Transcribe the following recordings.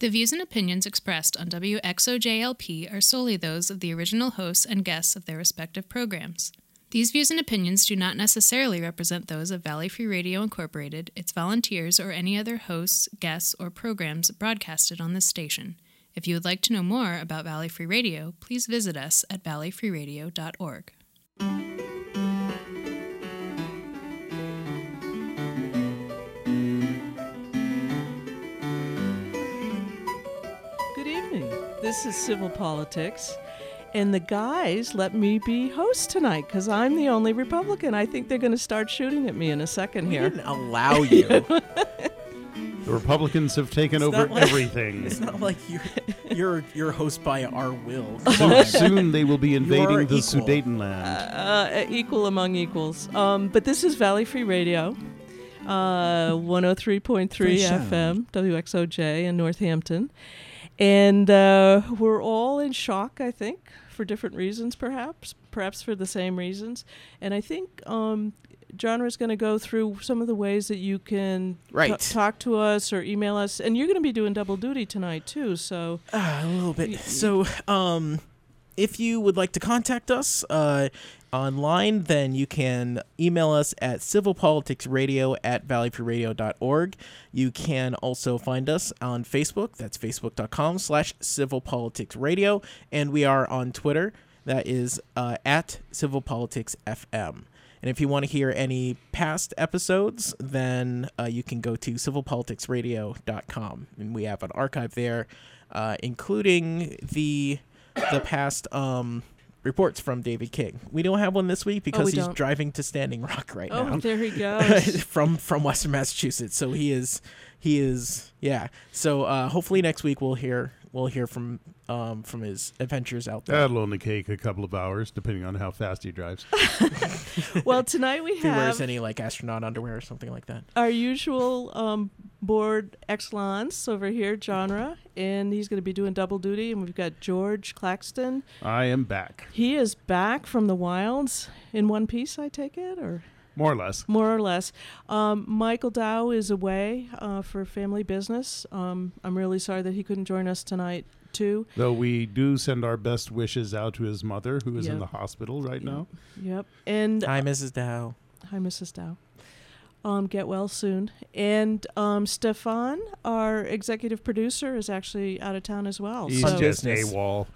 The views and opinions expressed on WXOJLP are solely those of the original hosts and guests of their respective programs. These views and opinions do not necessarily represent those of Valley Free Radio Incorporated, its volunteers, or any other hosts, guests, or programs broadcasted on this station. If you would like to know more about Valley Free Radio, please visit us at valleyfreeradio.org. This is Civil Politics. And the guys let me be host tonight because I'm the only Republican. I think they're going to start shooting at me in a second We here. didn't allow you. The Republicans have taken It's over like- everything. it's not like you're you're you're host by our will. Soon, soon they will be invading the equal. Sudetenland. uh, equal among equals. Um, but this is Valley Free Radio, uh, 103.3 Free. FM, WXOJ in Northampton. And uh, we're all in shock, I think, for different reasons, perhaps, perhaps for the same reasons. And I think um, Genre is going to go through some of the ways that you can t- talk to us or email us. And you're going to be doing double duty tonight, too. So Ah, a little bit. So, um, if you would like to contact us uh, online, then you can email us at civilpoliticsradio at valleyfreeradio.org. You can also find us on Facebook. That's facebook.com slash civilpoliticsradio. And we are on Twitter. That is uh, at civilpoliticsfm. And if you want to hear any past episodes, then uh, you can go to civilpoliticsradio.com. And we have an archive there, uh, including the the past um, reports from David King. We don't have one this week because Oh, we he's don't. driving to Standing Rock right oh, now Oh, there he goes. from from Western Massachusetts. So he is he is yeah. So uh, hopefully next week we'll hear we'll hear from um, from his adventures out there. That'll only take a couple of hours, depending on how fast he drives. well, tonight we if he wears any like astronaut underwear or something like that. our usual um, board excellence over here, genre, and he's going to be doing double duty. And we've got George Claxton. I am back, He is back from the wilds in one piece, I take it, or more or less. more or less. Um, Michael Dow is away uh, for family business. Um, I'm really sorry that he couldn't join us tonight, too. Though we do send our best wishes out to his mother, who is in the hospital right now. Yep. And Hi, Mrs. Dow. Hi, Mrs. Dow. Um, get well soon. And um, Stefan, our executive producer, is actually out of town as well. He's so just business. AWOL.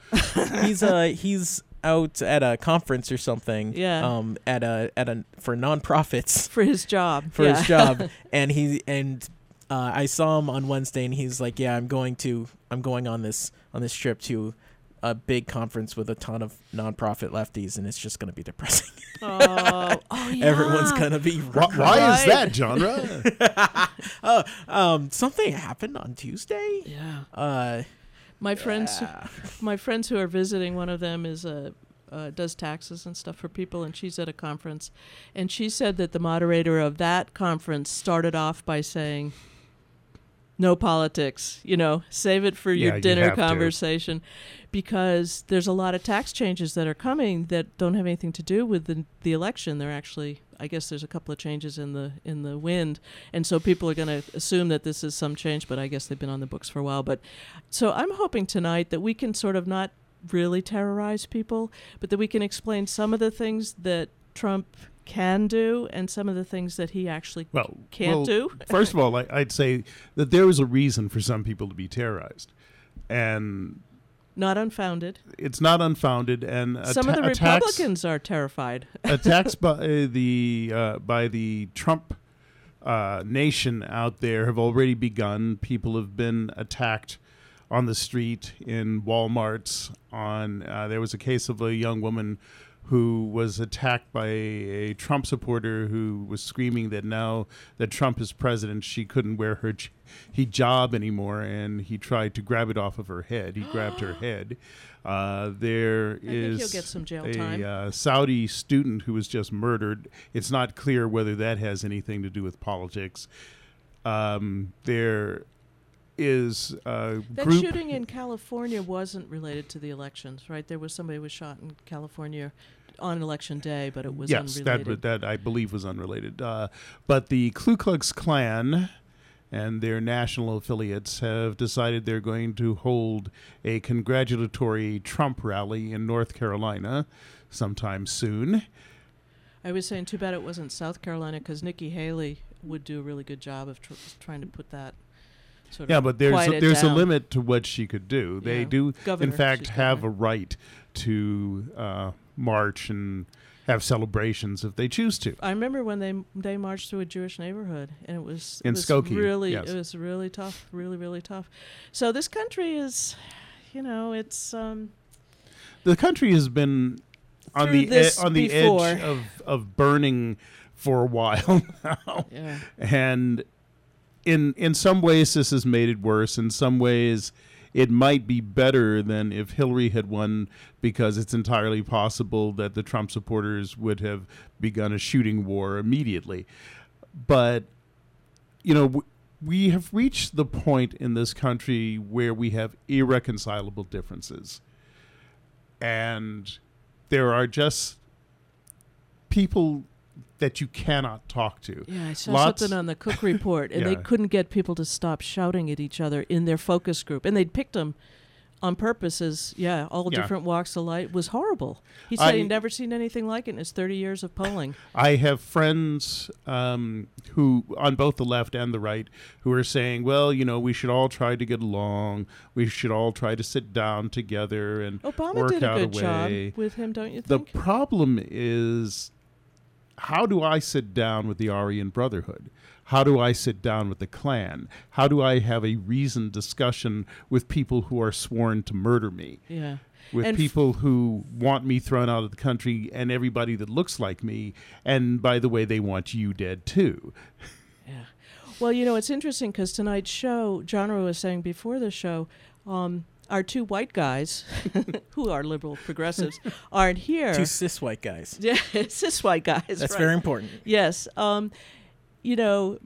he's uh he's out at a conference or something. Yeah. Um at a at a for nonprofits for his job. for yeah. his job and he and uh, I saw him on Wednesday and he's like, "Yeah, I'm going to I'm going on this on this trip to a big conference with a ton of nonprofit lefties and it's just going to be depressing. oh, oh, yeah. Everyone's going to be Why, why is that genre? uh, um something happened on Tuesday. Yeah. Uh My friends, yeah. my friends who are visiting, one of them is a. Uh, does taxes and stuff for people, and she's at a conference, and she said that the moderator of that conference started off by saying, "No politics, you know, save it for Yeah, your you dinner to. conversation," because there's a lot of tax changes that are coming that don't have anything to do with the the election. They're actually, I guess, there's a couple of changes in the in the wind, and so people are going to assume that this is some change, but I guess they've been on the books for a while. But so I'm hoping tonight that we can sort of not really terrorize people, but that we can explain some of the things that Trump can do and some of the things that he actually Well, can't well, do. First of all, I, I'd say that there is a reason for some people to be terrorized, and Not unfounded. it's not unfounded. And some of the attacks- Republicans are terrified. attacks by uh, the uh, by the Trump uh, nation out there have already begun. People have been attacked on the street in WalMarts. On uh, there was a case of a young woman who was attacked by a, Trump supporter who was screaming that now that Trump is president, she couldn't wear her hijab anymore, and he tried to grab it off of her head. He grabbed her head. Uh, there think is he'll get some jail a time. Uh, Saudi student who was just murdered. It's not clear whether that has anything to do with politics. Um, there is a That group. shooting in California wasn't related to the elections, right? There was somebody who was shot in California on election day, but it was yes, that that I believe was unrelated. Uh, but the Ku Klux Klan and their national affiliates have decided they're going to hold a congratulatory Trump rally in North Carolina sometime soon. I was saying, too bad it wasn't South Carolina because Nikki Haley would do a really good job of tr- trying to put that sort of Yeah, but there's a, there's a limit to what she could do. They Yeah. do, Governor, in fact, have a right to uh, march and have celebrations if they choose to. I remember when they they marched through a Jewish neighborhood, and it was it In was Skokie, really yes. it was really tough, really really tough. So this country is, you know, it's um, The country has been on the e- on the before. edge of of burning for a while now. yeah. and in in some ways this has made it worse. In some ways it might be better than if Hillary had won because it's entirely possible that the Trump supporters would have begun a shooting war immediately. But you know w- we have reached the point in this country where we have irreconcilable differences. And there are just people that you cannot talk to Yeah, I saw Lots- something on the Cook report, and they couldn't get people to stop shouting at each other in their focus group, and they'd picked them on purpose as yeah, all Yeah. different walks of life. Was horrible. He said I- he'd never seen anything like it in his thirty years of polling. I have friends um, who, on both the left and the right, who are saying, well, you know, we should all try to get along. We should all try to sit down together and Obama work did a out good a way. job with him, don't you The problem is how do I sit down with the Aryan Brotherhood? How do I sit down with the Klan? How do I have a reasoned discussion with people who are sworn to murder me? yeah. with And f- people who want me thrown out of the country and everybody that looks like me. And by the way, they want you dead too. Yeah. Well, you know, it's interesting because tonight's show, John was saying before the show, um, our two white guys, who are liberal progressives, aren't here. Two cis white guys. yeah, cis white guys. That's right. very important. Yes. Um, you know,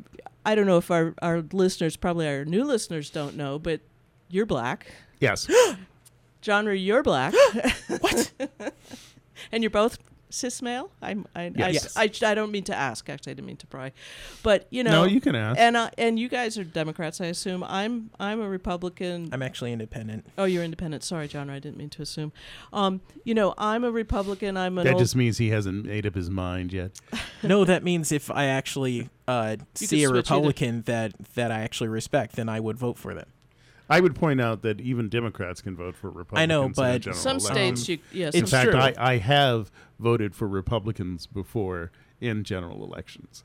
I don't know if our, our listeners, probably our new listeners, don't know, but you're black. Yes. Genre, you're black. What? and you're both cis male. I'm, I, Yes. I, I, I don't mean to ask. Actually, I didn't mean to pry, but you know, no, you can ask. and uh, and you guys are Democrats, I assume. I'm I'm a Republican. I'm actually independent. oh, you're independent. Sorry, John. I didn't mean to assume. Um, you know, I'm a Republican. I'm an that old. just means he hasn't made up his mind yet. no, that means if I actually uh, see a switch either. Republican that that I actually respect, then I would vote for them. I would point out that even Democrats can vote for Republicans. I know, in a but general some election. states, you yes. In It's fact, true. I, I have voted for Republicans before in general elections.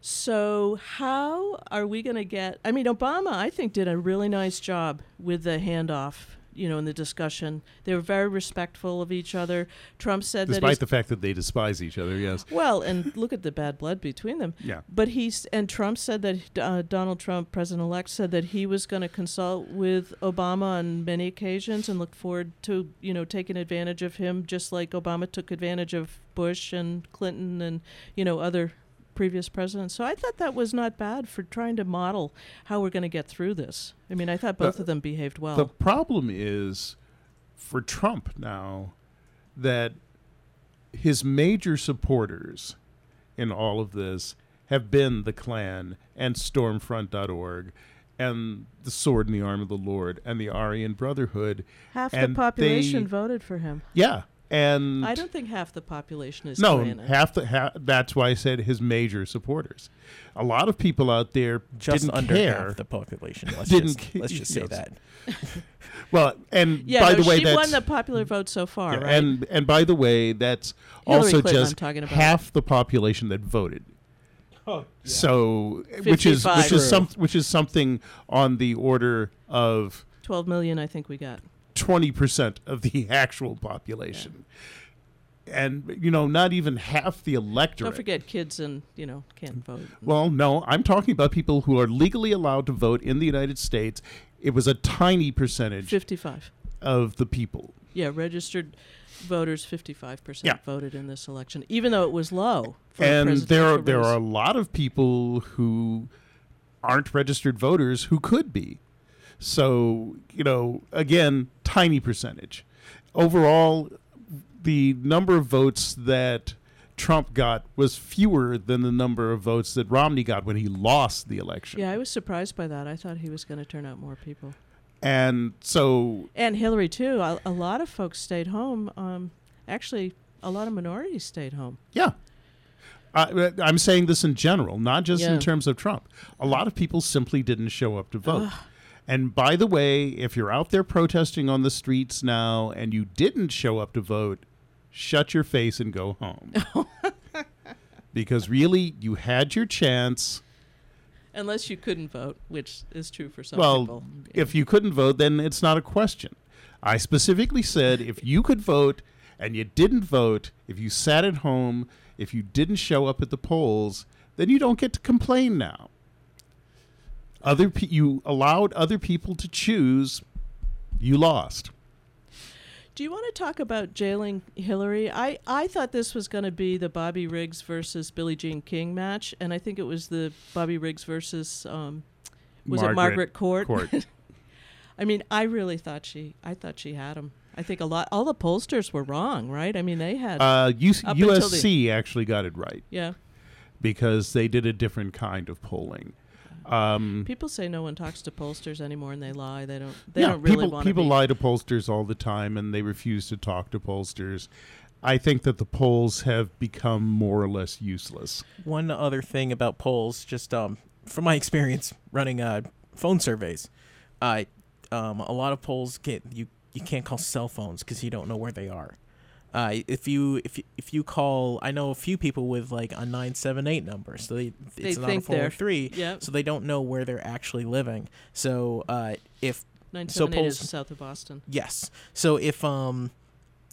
So how are we going to get? I mean, Obama, I think, did a really nice job with the handoff. You know, in the discussion, they were very respectful of each other. Trump said that. Despite the fact that they despise each other, yes. Well, and look at the bad blood between them. Yeah. But he's and Trump said that uh, Donald Trump, president elect, said that he was going to consult with Obama on many occasions and looked forward to you know taking advantage of him, just like Obama took advantage of Bush and Clinton and you know other previous presidents. So I thought that was not bad for trying to model how we're going to get through this. I mean, I thought both The- of them behaved well. The problem is for Trump now that his major supporters in all of this have been the Klan and Stormfront.org and the Sword in the Arm of the Lord and the Aryan Brotherhood. half the population they- voted for him. Yeah. And I don't think half the population is no, Klan. half the ha- that's why I said his major supporters. A lot of people out there Just didn't under care. half the population. Let's Didn't just, ca- let's just say yes. that. well, and Yeah, by no, the way, she that's won the popular vote so far, Yeah, right? And and by the way, that's Hillary also Clinton just talking about. half the population that voted. Oh, so, which is 55. which is True. some which is something on the order of 12 million, I think we got. Twenty percent of the actual population, and you know, not even half the electorate. Don't forget kids and, you know, can't vote. Well, no, I'm talking about people who are legally allowed to vote in the United States. It was a tiny percentage 55. of the people. Yeah, registered voters, 55% Yeah. voted in this election, even though it was low. For and there are there are a lot of people who aren't registered voters who could be. So you know, again, tiny percentage. Overall, the number of votes that Trump got was fewer than the number of votes that Romney got when he lost the election. Yeah, I was surprised by that. I thought he was going to turn out more people. And so And Hillary too. A, a lot of folks stayed home. Um, actually, a lot of minorities stayed home. Yeah. I, I'm saying this in general, not just Yeah. in terms of Trump. A lot of people simply didn't show up to vote. And by the way, if you're out there protesting on the streets now and you didn't show up to vote, shut your face and go home. because really, you had your chance. Unless you couldn't vote, which is true for some well, people. if you couldn't vote, then it's not a question. I specifically said if you could vote and you didn't vote, if you sat at home, if you didn't show up at the polls, then you don't get to complain now. Other pe- you allowed other people to choose, you lost. Do you want to talk about jailing Hillary? I, I thought this was going to be the Bobby Riggs versus Billie Jean King match, and I think it was the Bobby Riggs versus um, was it Margaret Court? Court. I mean, I really thought she I thought she had him. I think a lot all the pollsters were wrong, right? I mean, they had Uh, U- Up until the- USC actually got it right yeah. because they did a different kind of polling. Um, People say no one talks to pollsters anymore, and they lie. They don't. They yeah, don't really people want people to. lie to pollsters all the time, and they refuse to talk to pollsters. I think that the polls have become more or less useless. One other thing about polls, just um, from my experience running uh, phone surveys, I um, a lot of polls get you you can't call cell phones because you don't know where they are. Uh, if you if you, if you call, I know a few people with like a nine seven eight number, so they They it's not a four three, Yep. so they don't know where they're actually living. So uh, if Nine so is south of Boston. Yes. So if um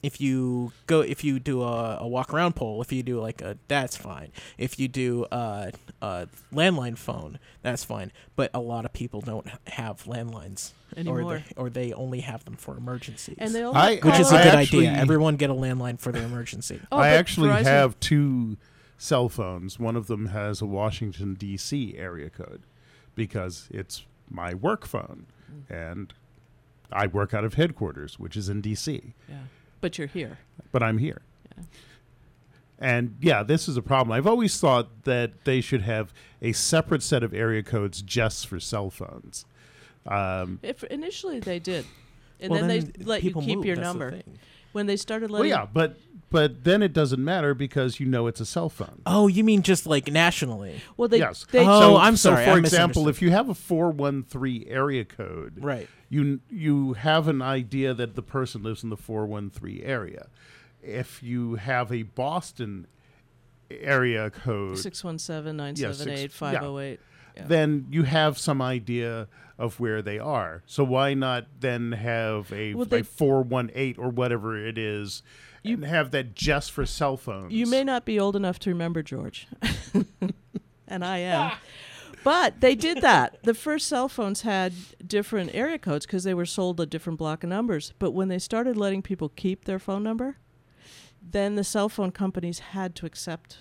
if you go if you do a, a walk around poll, if you do like a that's fine. If you do a, a landline phone, that's fine. But a lot of people don't have landlines Anymore. or they, or they only have them for emergencies. And they all I- call which is a I good actually- idea. Everyone get a landline for their emergency. Oh, I actually Verizon- have two cell phones. One of them has a Washington D.C. area code because it's my work phone, Mm. and I work out of headquarters, which is in D.C. Yeah. But you're here. but I'm here. Yeah. And yeah, this is a problem. I've always thought that they should have a separate set of area codes just for cell phones. Um, If initially they did, and Well, then, they let you keep move, your number. When they started letting, well, letting, yeah, but but then it doesn't matter because you know it's a cell phone. Oh, you mean just like nationally? well, they, yes. they Oh, so, I'm so sorry, for I example, if you have a four one three area code, Right. you you have an idea that the person lives in the 413 area. If you have a Boston area code, six one seven nine Yeah, seven eight six- five yeah. zero eight. Then you have some idea of where they are. So why not then have a, Well, they- a 418 or whatever it is you, and have that just for cell phones? You may not be old enough to remember George, and I am. But they did that. The first cell phones had different area codes because they were sold a different block of numbers. But when they started letting people keep their phone number, then the cell phone companies had to accept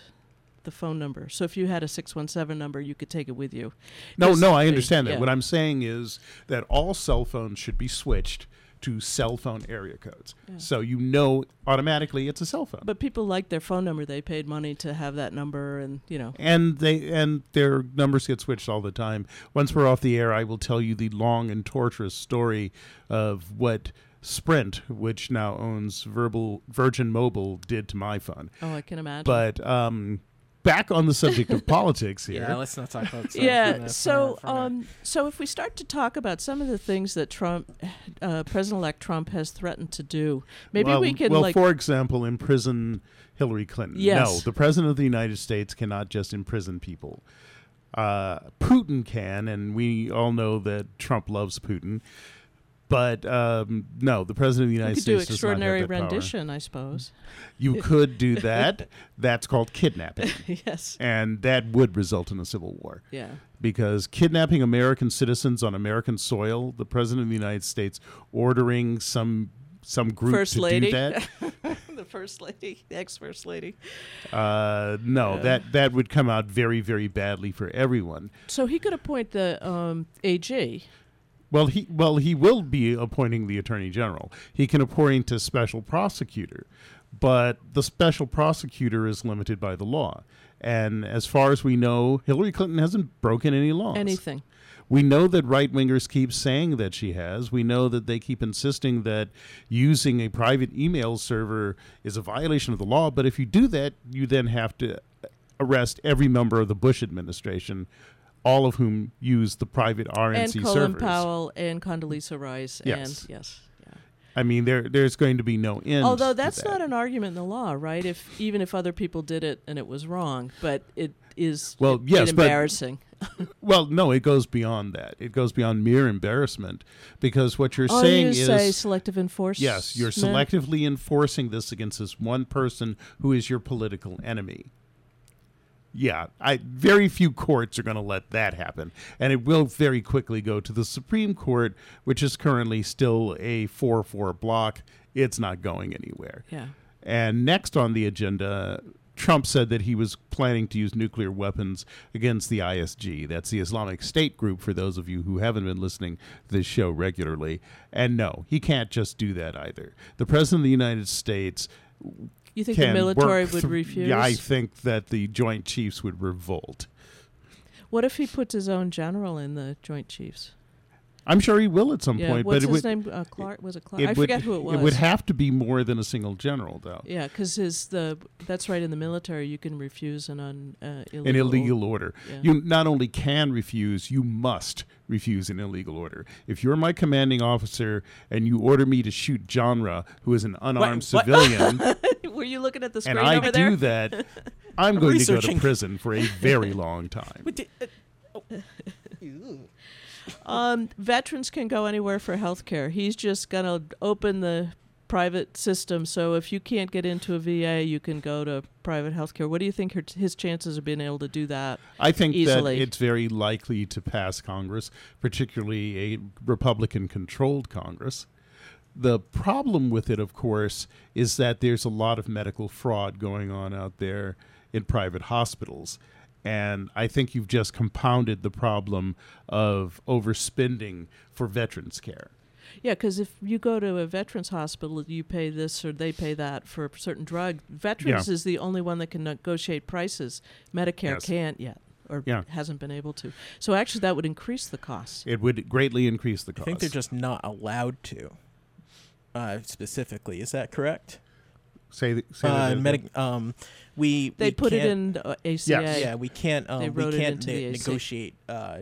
the phone number. So if you had a 617 number, you could take it with you. No, no, I they- understand that. yeah. What I'm saying is that all cell phones should be switched to cell phone area codes. Yeah. So you know automatically it's a cell phone. But people like their phone number. They paid money to have that number, and you know. and they and their numbers get switched all the time. Once we're off the air, I will tell you the long and torturous story of what Sprint, which now owns Verbal Virgin Mobile, did to my phone. Oh, I can imagine. But um, back on the subject of politics here. Yeah, let's not talk about. stuff yeah. for the- So, for- for now. um, so if we start to talk about some of the things that Trump, uh, President-elect Trump, has threatened to do, maybe well, we can well, like. for example, imprison Hillary Clinton. Yes. No, the president of the United States cannot just imprison people. Uh, Putin can, and we all know that Trump loves Putin. But um, no, the president of the you United could do States have extraordinary that power. rendition, I suppose. You could do that. That's called kidnapping, yes. and that would result in a civil war Yeah. because kidnapping American citizens on American soil, the president of the United States ordering some some group First to lady. do that. the first lady, the ex-first lady. Uh, no, Yeah. that that would come out very very badly for everyone. So he could appoint the um, AG. Well, he well he will be appointing the attorney general. He can appoint a special prosecutor, but the special prosecutor is limited by the law. And as far as we know, Hillary Clinton hasn't broken any laws. Anything. We know that right wingers keep saying that she has. We know that they keep insisting that using a private email server is a violation of the law. But if you do that, you then have to arrest every member of the Bush administration, all of whom use the private RNC and Colin servers. Powell and Condoleezza Rice. Yes. And yes. Yeah. I mean, there there's going to be no end. Although that's that. not an argument in the law, right? If even if other people did it and it was wrong, but it is Well, it- yes, but- embarrassing. Well, no, it goes beyond that. It goes beyond mere embarrassment because what you're oh, saying you is say selective enforcement. yes, you're selectively enforcing this against this one person who is your political enemy. Yeah, I very few courts are going to let that happen, and it will very quickly go to the Supreme Court, which is currently still a four-four block. It's not going anywhere. Yeah. And next on the agenda, Trump said that he was planning to use nuclear weapons against the ISG. That's the Islamic State group, for those of you who haven't been listening to this show regularly. And no, he can't just do that either. The President of the United States You think the military would through- refuse? Yeah, I think that the Joint Chiefs would revolt. what if he puts his own general in the Joint Chiefs? I'm sure he will at some yeah. point, What's but it his would, name? Uh, Clark. Was it Clark? it I would- forget who it was. It would have to be more than a single general, though. Yeah, because his the that's right in the military. You can refuse an un, uh, illegal an illegal order. Yeah. You not only can refuse, you must refuse an illegal order. If you're my commanding officer and you order me to shoot Genre, who is an unarmed what? civilian, Were you looking at the screen and I over there? do that, I'm going to go to prison for a very long time. What did- uh, oh. Um, veterans can go anywhere for health care. He's just going to open the private system. So if you can't get into a VA, you can go to private health care. What do you think her, his chances of being able to do that? I think Easily. that it's very likely to pass Congress, particularly a Republican controlled Congress. The problem with it, of course, is that there's a lot of medical fraud going on out there in private hospitals. And I think you've just compounded the problem of overspending for veterans care. Yeah, because if you go to a veterans hospital, you pay this or they pay that for a certain drug. Veterans Yeah. is the only one that can negotiate prices. Medicare Yes. can't yet, or Yeah. hasn't been able to. So actually, that would increase the cost. It would greatly increase the cost. I think they're just not allowed to. Uh, specifically, is that correct? Say, th- say that Uh, again. medic, um, we They we put it in uh, ACA. Yeah, we can't. Um, They we wrote it can't into ne- the AC. negotiate uh,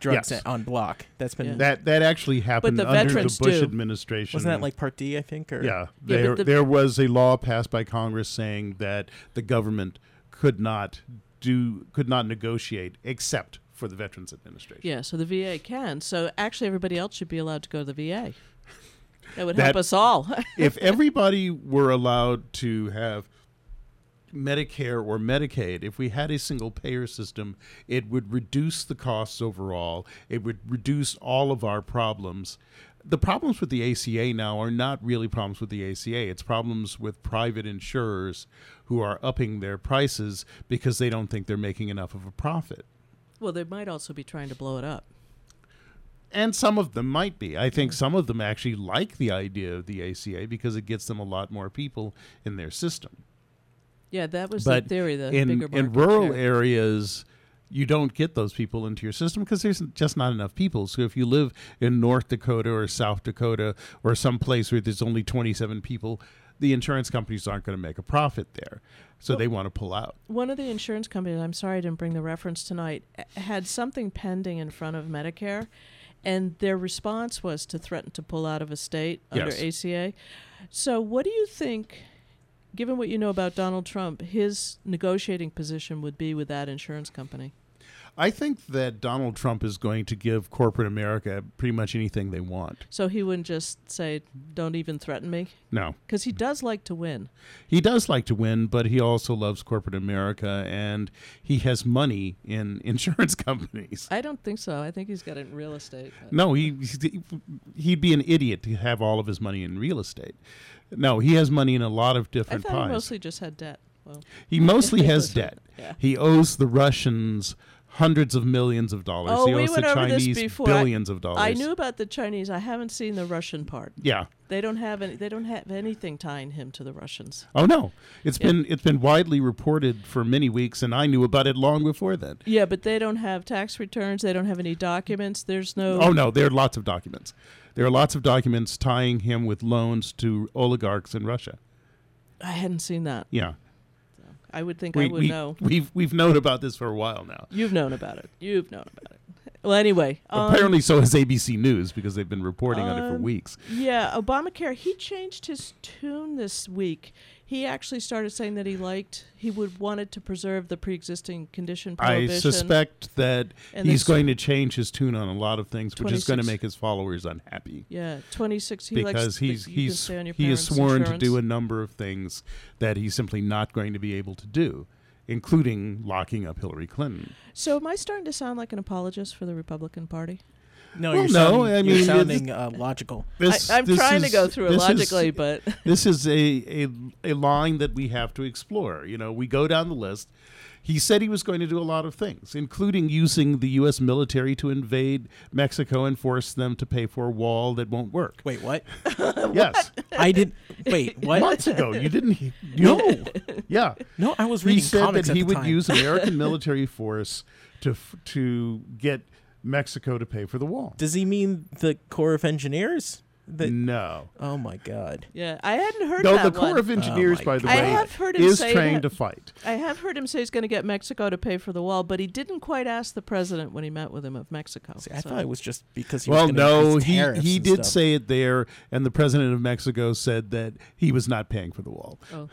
drugs Yes. on block. That's been Yeah. that that actually happened the under the Bush do. administration. wasn't that like Part D? I think. Or Yeah, Yeah, there but the- there was a law passed by Congress saying that the government could not do could not negotiate except for the Veterans Administration. Yeah, so the VA can. So actually, everybody else should be allowed to go to the VA. That would That- help us all. if everybody were allowed to have Medicare or Medicaid, if we had a single payer system, it would reduce the costs overall. It would reduce all of our problems. The problems with the ACA now are not really problems with the ACA. It's problems with private insurers who are upping their prices because they don't think they're making enough of a profit. well, they might also be trying to blow it up. And some of them might be. I think some of them actually like the idea of the ACA because it gets them a lot more people in their system. Yeah, that was but the theory. The in in rural share. areas you don't get those people into your system because there's just not enough people so if you live in north dakota or south dakota or some place where there's only 27 people the insurance companies aren't going to make a profit there so Well- they want to pull out One of the insurance companies, I'm sorry I didn't bring the reference tonight, had something pending in front of Medicare, and their response was to threaten to pull out of a state under Yes. ACA. So, what do you think, given what you know about Donald Trump, his negotiating position would be with that insurance company? I think that donald trump is going to give corporate america pretty much anything they want So he wouldn't just say, "Don't even threaten me," no because he does like to win. He does like to win, but he also loves corporate America, and he has money in insurance companies. I don't think so. I think he's got it in real estate. No, he he'd be an idiot to have all of his money in real estate. No, he has money in a lot of I different thought he pies. mostly just had debt. Well, he mostly has debt. yeah. He owes the Russians hundreds of millions of dollars. Oh, he we went the over this Chinese before. billions of dollars. I knew about the Chinese. I haven't seen the Russian part. Yeah. They don't have any. They don't have anything tying him to the Russians. Oh no, it's Yeah. been it's been widely reported for many weeks, and I knew about it long before then. Yeah, but they don't have tax returns. They don't have any documents. There's no. Oh no, there are lots of documents. There are lots of documents tying him with loans to oligarchs in Russia. I hadn't seen that. Yeah, I would think we, I would we, know. We've we've known about this for a while now. You've known about it. You've known about it. Well, anyway. um, Apparently, so has ABC News because they've been reporting on it for Um, weeks. Yeah, Obamacare. He changed his tune this week. He actually started saying that he liked, he would wanted to preserve the pre-existing condition I suspect that And he's going to change his tune on a lot of things, which is going to make his followers unhappy. Yeah, twenty six. He likes because he's he's stay on your he is parents' sworn insurance. to do a number of things that he's simply not going to be able to do, including locking up Hillary Clinton. So am I starting to sound like an apologist for the Republican Party? No, Well, you're no, sounding, I you're sounding uh, logical. This, I, I'm this trying to go through it this is- logically, but this is a, a a line that we have to explore. You know, we go down the list. He said he was going to do a lot of things, including using the U.S. military to invade Mexico and force them to pay for a wall that won't work. Wait, what? Yes, I didn't. Wait, what? months ago you didn't. he- No, Yeah, no, I was he reading said comics that he would time. use American military force to to get Mexico to pay for the wall. Does he mean the Corps of Engineers? The, no. oh my God! yeah, I hadn't heard No, that the Corps one. of Engineers, oh, my by the God. I way, have heard him is say trained that- to fight. I have heard him say he's going to get Mexico to pay for the wall, but he didn't quite ask the president when he met with him of Mexico. See, I so- thought it was just because he Well, was gonna no, he he did stuff. say it there, and the president of Mexico said that he was not paying for the wall. Oh.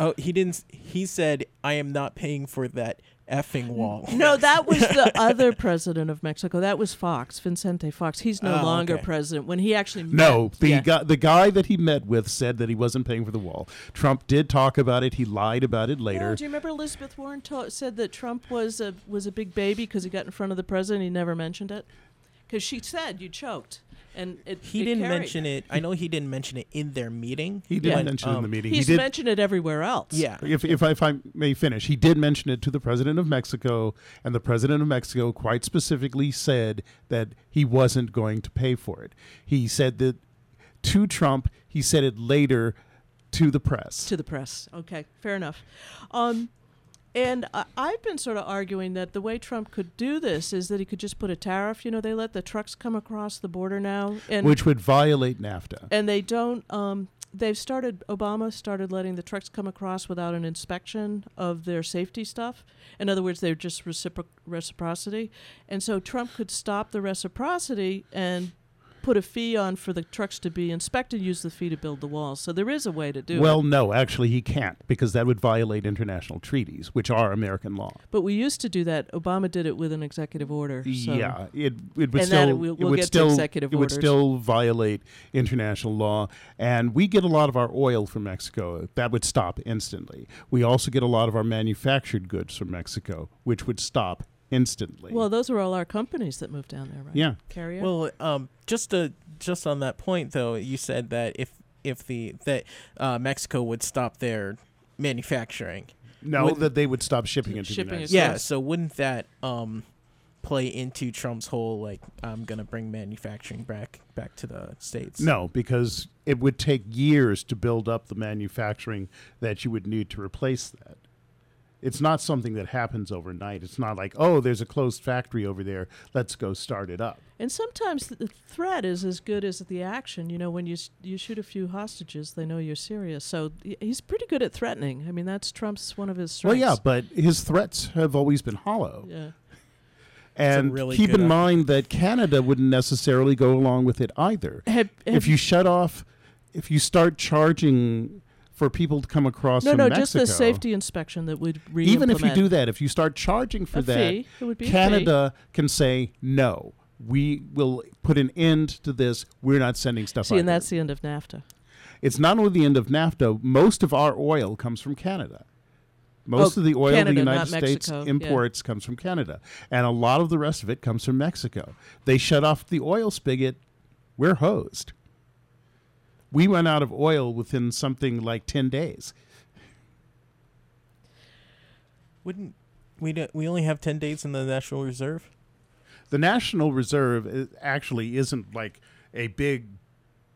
Oh, he didn't. He said, "I am not paying for that effing wall." No, that was the other president of Mexico. That was Fox, Vicente Fox. He's no Oh, longer okay. president. When he actually No, the yeah. guy the guy that he met with said that he wasn't paying for the wall. Trump did talk about it. He lied about it No, later. Oh, do you remember Elizabeth Warren ta- said that Trump was a was a big baby because he got in front of the president? He never mentioned it because she said you choked, and it, He it didn't carried. mention it. I know he didn't mention it in their meeting. he did Yeah. mention it in the Um, meeting. He's he did. mentioned it everywhere else. Yeah, if, if, I, if I may finish, he did mention it to the president of Mexico, and the president of Mexico quite specifically said that he wasn't going to pay for it. He said that to Trump, he said it later to the press. to the press. Okay, fair enough. Um, and I, I've been sort of arguing that the way Trump could do this is that he could just put a tariff. You know, they let the trucks come across the border now, and which would violate NAFTA. and they don't. Um, they've started. Obama started letting the trucks come across without an inspection of their safety stuff. In other words, they're just recipro- reciprocity, and so Trump could stop the reciprocity and put a fee on for the trucks to be inspected. Use the fee to build the walls. So there is a way to do it. well, no, actually, he can't because that would violate international treaties, which are American law. But we used to do that. Obama did it with an executive order. So. yeah, it it would And still that we'll- we'll would get to still it would still violate international law, and we get a lot of our oil from Mexico. That would stop instantly. We also get a lot of our manufactured goods from Mexico, which would stop instantly. Well, those were all our companies that moved down there, right? yeah, Carrier. Well, um, just to just on that point though, you said that if if the that uh, Mexico would stop their manufacturing. no, Would- that they would stop shipping into Shipping the United is- States. Yeah, so wouldn't that um play into Trump's whole like I'm gonna bring manufacturing back back to the states? No, because it would take years to build up the manufacturing that you would need to replace that. It's not something that happens overnight. It's not like, oh, there's a closed factory over there. Let's go start it up. and sometimes the threat is as good as the action. You know, when you you shoot a few hostages, they know you're serious. So he's pretty good at threatening. I mean, that's Trump's one of his strengths. Well, strengths. yeah, but his threats have always been hollow. yeah. And really keep in up- mind that Canada wouldn't necessarily go along with it either. Have, have if you shut off, if you start charging for people to come across no, no, Mexico, just the safety inspection that would re even if you do that, if you start charging for a that, fee, it would be. Canada can say no. We will put an end to this. We're not sending stuff. See, and either." that's the end of NAFTA. it's not only the end of NAFTA. Most of our oil comes from Canada. Most Oh, of the oil Canada, the United States Mexico, yeah. imports comes from Canada, and a lot of the rest of it comes from Mexico. They shut off the oil spigot. We're hosed. We went out of oil within something like ten days. Wouldn't we do, we only have ten days in the National Reserve. The National Reserve actually isn't like a big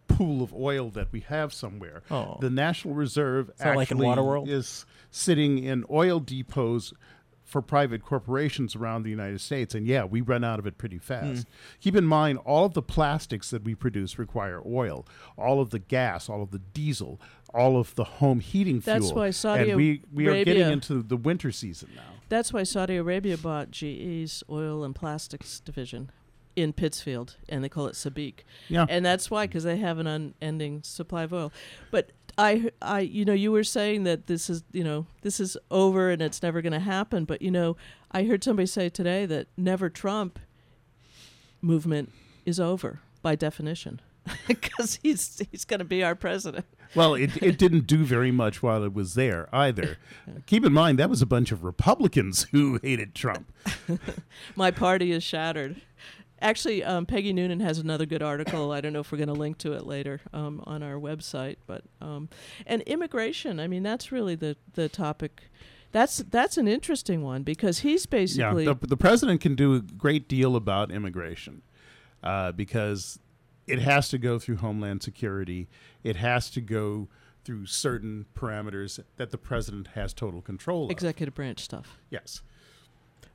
pool of oil that we have somewhere. Oh. The National Reserve It's not like in actually Waterworld? is sitting in oil depots for private corporations around the United States. And yeah, we run out of it pretty fast. Hmm. Keep in mind, all of the plastics that we produce require oil. All of the gas, all of the diesel, all of the home heating fuel. That's why Saudi and we, we are getting into the winter season now. That's why Saudi Arabia bought GE's oil and plastics division in Pittsfield, and they call it SABIC. Yeah. and that's why because they have an unending supply of oil. But I, I, you know, you were saying that this is, you know, this is over and it's never going to happen. But you know, I heard somebody say today that Never Trump movement is over by definition because he's he's going to be our president. Well, it, it didn't do very much while it was there either. Keep in mind, that was a bunch of Republicans who hated Trump. My party is shattered. Actually, um, Peggy Noonan has another good article. I don't know if we're going to link to it later um, on our website, but um, and immigration. I mean, that's really the the topic. That's that's an interesting one because he's basically Yeah, the, the president can do a great deal about immigration uh, because it has to go through Homeland Security. It has to go through certain parameters that the president has total control of. executive branch stuff. Yes.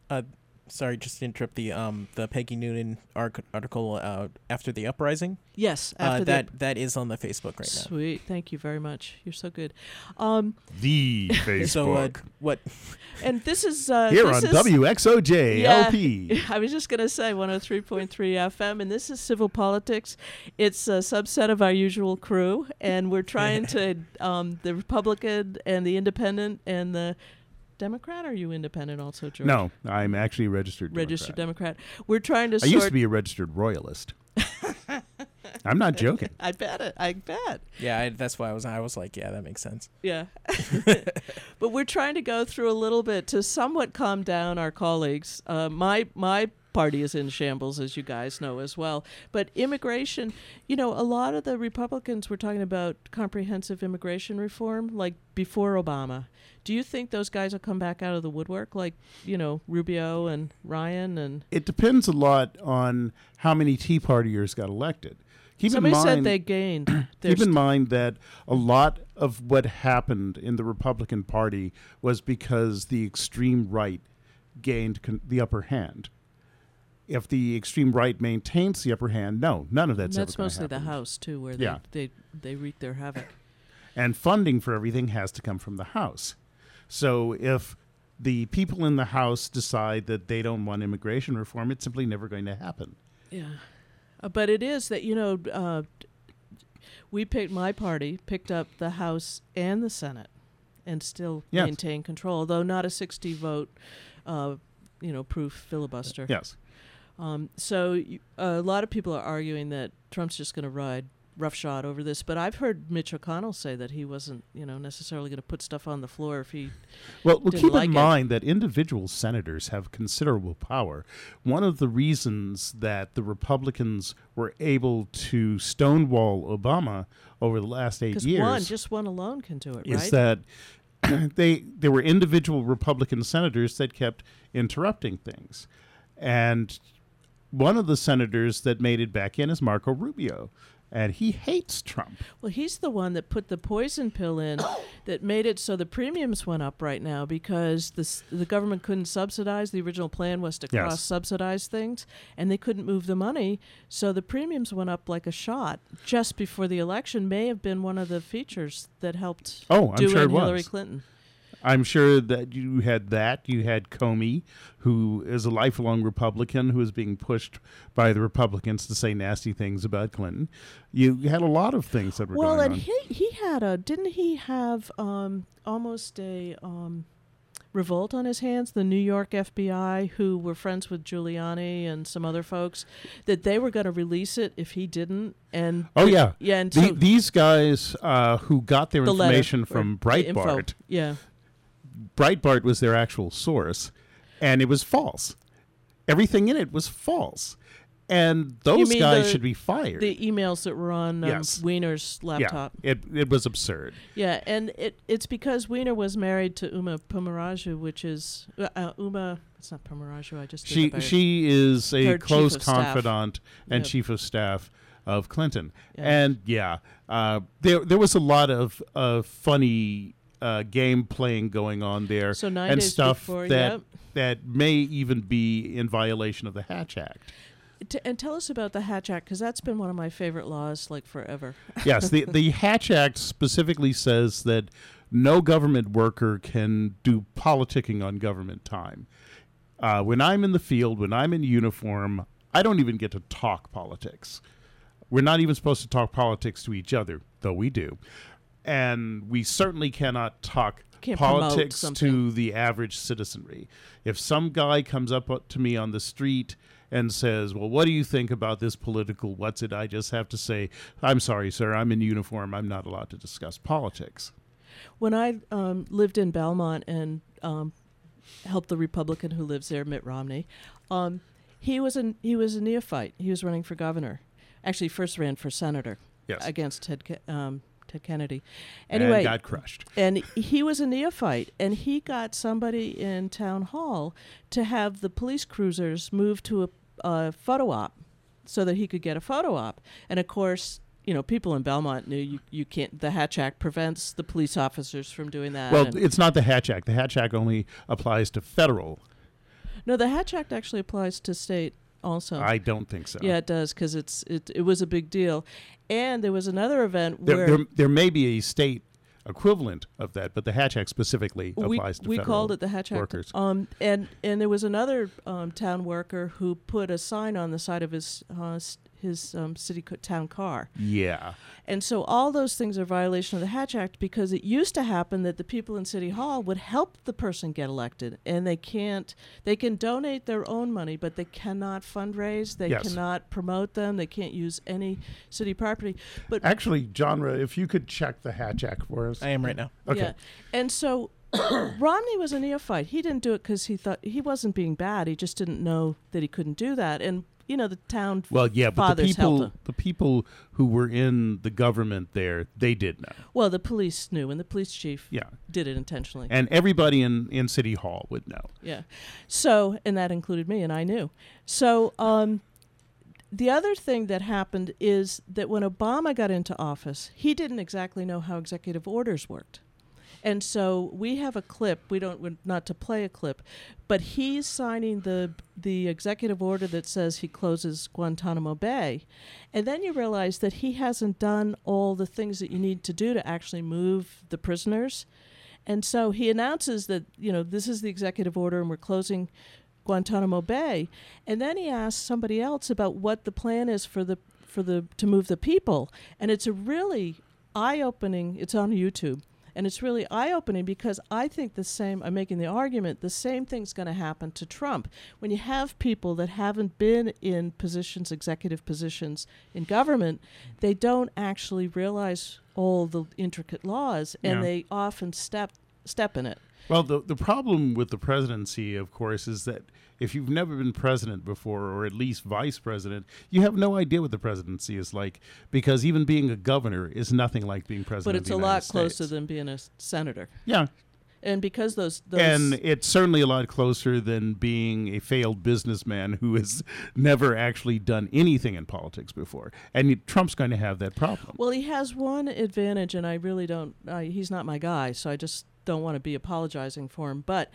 Uh, sorry, just to interrupt the um the Peggy Noonan arc- article uh, after the uprising. Yes, Uh, after that that is on the Facebook right now. Sweet, thank you very much. You're so good. Um, The Facebook. So uh, what? and this is uh, Here this on is, WXOJ Yeah. LP. I was just going to say 103.3 FM, and this is Civil Politics. It's a subset of our usual crew, and we're trying to, um, the Republican and the Independent and the Democrat. Are you independent also, George? No, I'm actually a registered Registered Democrat. Democrat. We're trying to I sort. used to be a registered royalist. I'm not joking. I bet it. I bet. Yeah, I, that's why I was I was like, yeah, that makes sense. Yeah. but we're trying to go through a little bit to somewhat calm down our colleagues. Uh, my my party is in shambles, as you guys know as well. But immigration, you know, a lot of the Republicans were talking about comprehensive immigration reform, like before Obama. Do you think those guys will come back out of the woodwork, like you know Rubio and Ryan and? It depends a lot on how many Tea Partiers got elected. Keep Somebody in mind, said they gained. keep in mind that a lot of what happened in the Republican Party was because the extreme right gained con- the upper hand. If the extreme right maintains the upper hand, no, none of that's that's ever gonna mostly the. House too, where Yeah. they, they they wreak their havoc. and funding for everything has to come from the House. So if the people in the House decide that they don't want immigration reform, it's simply never going to happen. Yeah, uh, but it is that you know uh, we picked my party picked up the House and the Senate, and still Yes. maintain control, although not a sixty vote, uh, you know, proof filibuster. Yes. Um, so a lot of people are arguing that Trump's just going to ride roughshod over this, but I've heard Mitch McConnell say that he wasn't, you know, necessarily going to put stuff on the floor if he. Well, well keep like in it. mind that individual senators have considerable power. One of the reasons that the Republicans were able to stonewall Obama over the last eight years one, just one alone can do it, is right? Is that they there were individual Republican senators that kept interrupting things, and one of the senators that made it back in is Marco Rubio, and he hates Trump. Well, he's the one that put the poison pill in that made it so the premiums went up right now because the the government couldn't subsidize. The original plan was to Yes. cross subsidize things, and they couldn't move the money, so the premiums went up like a shot just before the election. May have been one of the features that helped Oh, I'm do sure it Hillary was. Clinton. I'm sure that you had that. You had Comey, who is a lifelong Republican who is being pushed by the Republicans to say nasty things about Clinton. You had a lot of things that were going on. Well, and on. he he had a didn't he have um, almost a um, revolt on his hands? The New York FBI, who were friends with Giuliani and some other folks, that they were going to release it if he didn't. And oh yeah, yeah, and The, so these guys uh, who got their the information or from Breitbart, yeah, Breitbart was their actual source, and it was false. Everything in it was false. and those guys the- should be fired. The emails that were on um, Yes. Weiner's laptop. Yeah, it it was absurd. Yeah, and it it's because Wiener was married to Uma Pumaraju, which is uh, uh, Uma. It's not Pumaraju. I just She she is a close confidant and Yep. chief of staff of Clinton. And yeah, uh, there there was a lot of of funny uh, game playing going on there So and stuff before, that yep. that may even be in violation of the Hatch Act. T- and tell us about the Hatch Act because that's been one of my favorite laws, like forever. yes, the the Hatch Act specifically says that no government worker can do politicking on government time. Uh, when I'm in the field, when I'm in uniform, I don't even get to talk politics. We're not even supposed to talk politics to each other, though we do. And we certainly cannot talk politics to the average citizenry. If some guy comes up to me on the street and says, Well, what do you think about this political what's it? I just have to say, I'm sorry, sir, I'm in uniform. I'm not allowed to discuss politics. When I um, lived in Belmont and um, helped the Republican who lives there, Mitt Romney, um, he was a he was a neophyte. He was running for governor. Actually, first ran for senator Yes. against Ted um, Ted Kennedy. and Anyway, got crushed. and he was a neophyte and he got somebody in town hall to have the police cruisers move to a, a photo op so that he could get a photo op and of course you know people in belmont knew you, you can't the hatch act prevents the police officers from doing that Well, it's not the Hatch Act. The Hatch Act only applies to federal. no the hatch act actually applies to state also I don't think so. yeah it does because it's it, it was a big deal and there was another event There, where there, there may be a state equivalent of that, but the Hatch Act specifically we, applies to we federal called it the Hatch Act. workers. Um, and and there was another um, town worker who put a sign on the side of his uh, his um, city co- town car, Yeah. and so all those things are violation of the Hatch Act because it used to happen that the people in City Hall would help the person get elected, and they can't. They can donate their own money, but they cannot fundraise. They Yes. cannot promote them. They can't use any city property. But Actually, genre, if you could check the Hatch Act for us. I am right now. Okay. Yeah. And so Romney was a neophyte. He didn't do it because he thought he wasn't being bad. He just didn't know that he couldn't do that. And you know the town Well, yeah, but the people, the people who were in the government there, they did know. Well, the police knew, and the police chief Yeah, did it intentionally. and everybody in in City Hall would know. yeah. So, and that included me, and I knew. So, um, the other thing that happened is that when Obama got into office, he didn't exactly know how executive orders worked. And so we have a clip. We don't not to play a clip, but he's signing the the executive order that says he closes Guantanamo Bay, and then you realize that he hasn't done all the things that you need to do to actually move the prisoners. And so he announces that you know this is the executive order and we're closing Guantanamo Bay, and then he asks somebody else about what the plan is for the for the to move the people, and it's a really eye-opening. It's on YouTube, and it's really eye-opening because I think the same. I'm making the argument the same thing's going to happen to Trump when you have people that haven't been in positions, executive positions in government. They don't actually realize all the intricate laws, and Yeah. they often step step in it. Well, the the problem with the presidency, of course, is that if you've never been president before, or at least vice president, you have no idea what the presidency is like because even being a governor is nothing like being president. But it's a lot closer than being a senator. yeah, And because those, those and it's certainly a lot closer than being a failed businessman who has never actually done anything in politics before. And Trump's going to have that problem. well, he has one advantage, and I really don't. I, he's not my guy, so I just don't want to be apologizing for him. But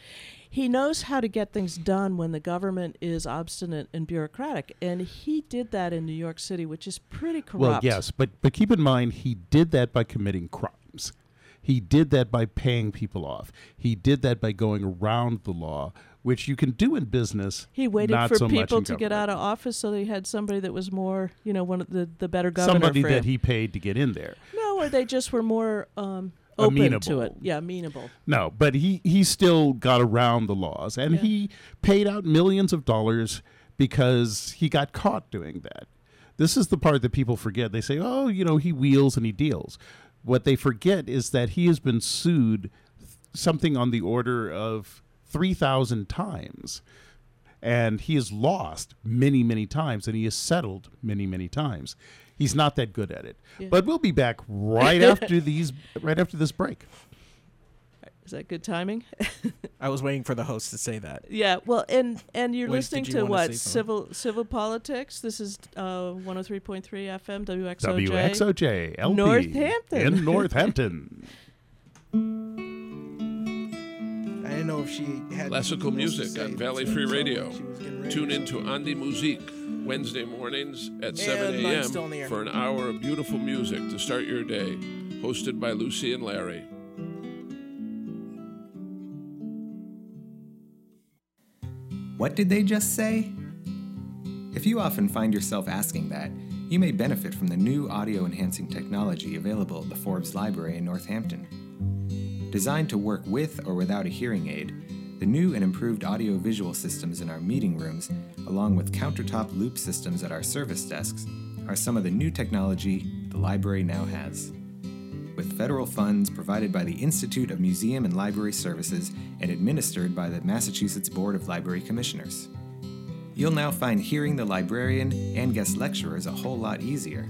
he knows how to get things done when the government is obstinate and bureaucratic, and he did that in New York City, which is pretty corrupt. Well, yes, but but keep in mind he did that by committing crimes. He did that by paying people off. He did that by going around the law, which you can do in business. He waited for so people to get out of office, so they had somebody that was more, you know, one of the the better governor Somebody that he paid to get in there. no, or they just were more um, open to it. Yeah, amenable. No, but he he still got around the laws, and Yeah. he paid out millions of dollars because he got caught doing that. This is the part that people forget. They say, "Oh, you know, he wheels and he deals." What they forget is that he has been sued something on the order of three thousand times, and he has lost many, many times, and he has settled many, many times. He's not that good at it. Yeah. But we'll be back right after these, right after this break. Is that good timing? I was waiting for the host to say that. yeah. Well, and and you're Liz, listening you to wanna what civil civil politics. This is uh, 103.3 FM WXOJ. WXOJ LP Northampton. in Northampton. I didn't know if she had Classical anything to music say, on Valley Free Radio. she was getting ready Tune to in to Andi Musique Wednesday mornings at 7 And mine's still in the a.m. for an hour of beautiful music to start your day. Hosted by Lucy and Larry. What did they just say? If you often find yourself asking that, you may benefit from the new audio enhancing technology available at the Forbes Library in Northampton. Designed to work with or without a hearing aid, the new and improved audio visual systems in our meeting rooms, along with countertop loop systems at our service desks, are some of the new technology the library now has. With federal funds provided by the Institute of Museum and Library Services and administered by the Massachusetts Board of Library Commissioners. You'll now find hearing the librarian and guest lecturers a whole lot easier.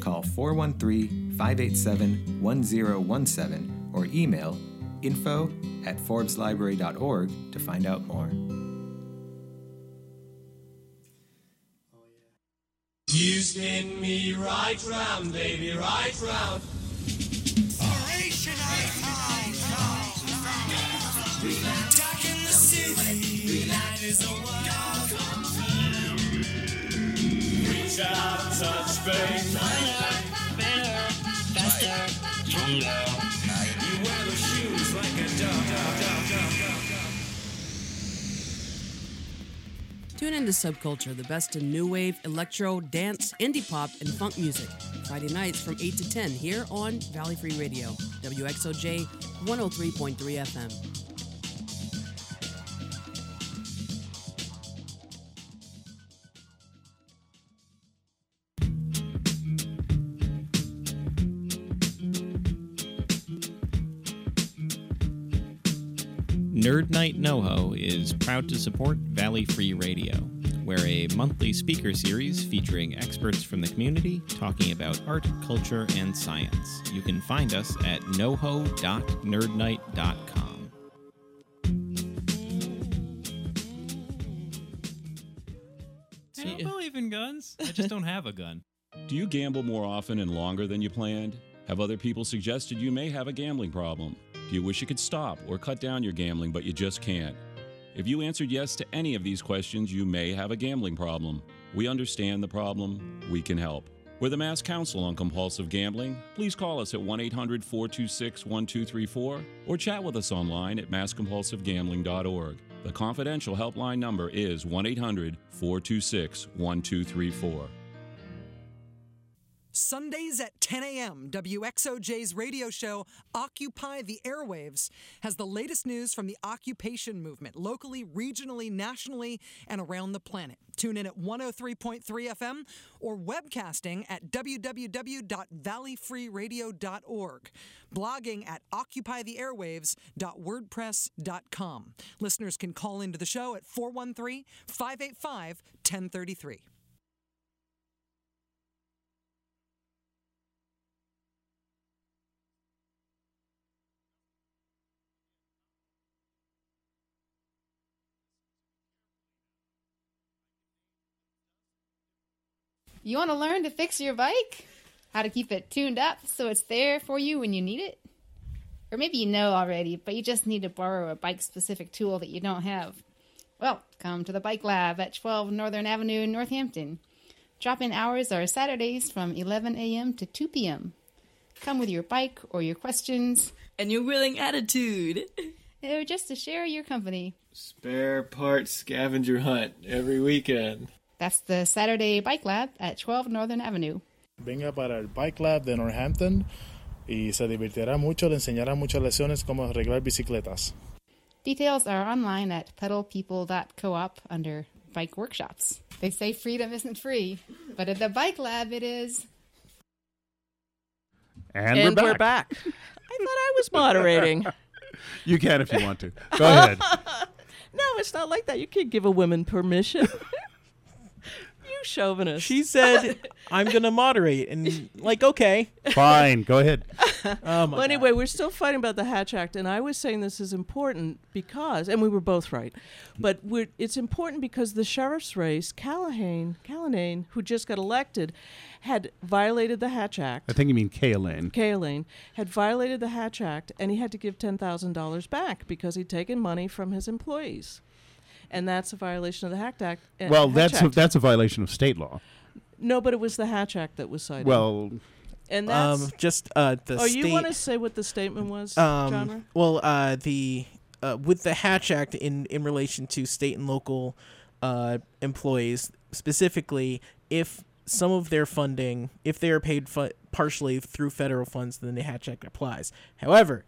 Call 413 587 1017 or email info at forbeslibrary.org to find out more. You spin me right round, baby, right round. Dark in the city, light is a Reach out, touch, babe. You Tune into Subculture, the best in new wave, electro, dance, indie pop, and funk music. Friday nights from 8 to 10 here on Valley Free Radio, WXOJ 103.3 FM. Nerd Night NoHo is proud to support Valley Free Radio. We're a monthly speaker series featuring experts from the community talking about art, culture, and science. You can find us at noho.nerdnight.com. I don't believe in guns. I just don't have a gun. Do you gamble more often and longer than you planned? Have other people suggested you may have a gambling problem? You wish you could stop or cut down your gambling, but you just can't? If you answered yes to any of these questions, you may have a gambling problem. We understand the problem. We can help. We're the Mass Council on Compulsive Gambling. Please call us at 1 800 426 1234 or chat with us online at masscompulsivegambling.org. The confidential helpline number is 1 800 426 1234. Sundays at 10 a.m., WXOJ's radio show Occupy the Airwaves has the latest news from the occupation movement locally, regionally, nationally, and around the planet. Tune in at 103.3 FM or webcasting at www.valleyfreeradio.org. Blogging at occupytheairwaves.wordpress.com. Listeners can call into the show at 413 585 1033. You want to learn to fix your bike? How to keep it tuned up so it's there for you when you need it? Or maybe you know already, but you just need to borrow a bike specific tool that you don't have. Well, come to the Bike Lab at 12 Northern Avenue in Northampton. Drop in hours are Saturdays from 11 a.m. to 2 p.m. Come with your bike or your questions. And your willing attitude. Or just to share your company. Spare parts scavenger hunt every weekend. That's the Saturday Bike Lab at 12 Northern Avenue. Venga para el Bike Lab de Northampton y se divertirá mucho, le enseñará muchas lecciones cómo arreglar bicicletas. Details are online at pedalpeople.coop under bike workshops. They say freedom isn't free, but at the Bike Lab it is. And, And we're we're back. back. I thought I was moderating. You can if you want to. Go ahead. No, it's not like that. You can't give a woman permission. you chauvinist. She said, "I'm gonna moderate," and like, okay, Fine, go ahead. Oh my well, anyway, we're still fighting about the Hatch Act, and I was saying this is important because, and we were both right, but we're, it's important because the sheriff's race, Callahan, Callahan, who just got elected, had violated the Hatch Act. I think you mean Cahillane. Cahillane had violated the Hatch Act, and he had to give ten thousand dollars back because he'd taken money from his employees, and that's a violation of the Hatch Act. uh, Well, Hatch that's a, that's a violation of state law. no, but it was the Hatch Act that was cited. Well, and that's. um, just uh, the oh, state. you want to say what the statement was, um, genre? well, uh, the uh, with the Hatch Act in in relation to state and local uh, employees, specifically, if some of their funding, if they are paid fu- partially through federal funds, then the Hatch Act applies. However,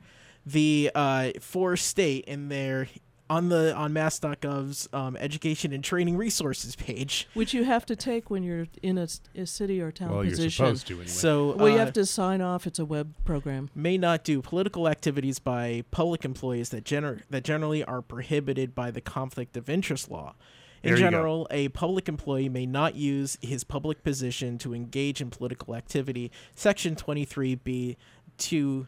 the uh, for state in their on the on mass.gov's um, education and training resources page Which you have to take when you're in a city or town Well, you're position. supposed to anyway. So, well, you uh, have to sign off. It's a web program. may not do political activities by public employees that gener- that generally are prohibited by the conflict of interest law. In There general, a public employee may not use his public position to engage in political activity. Section 23B 2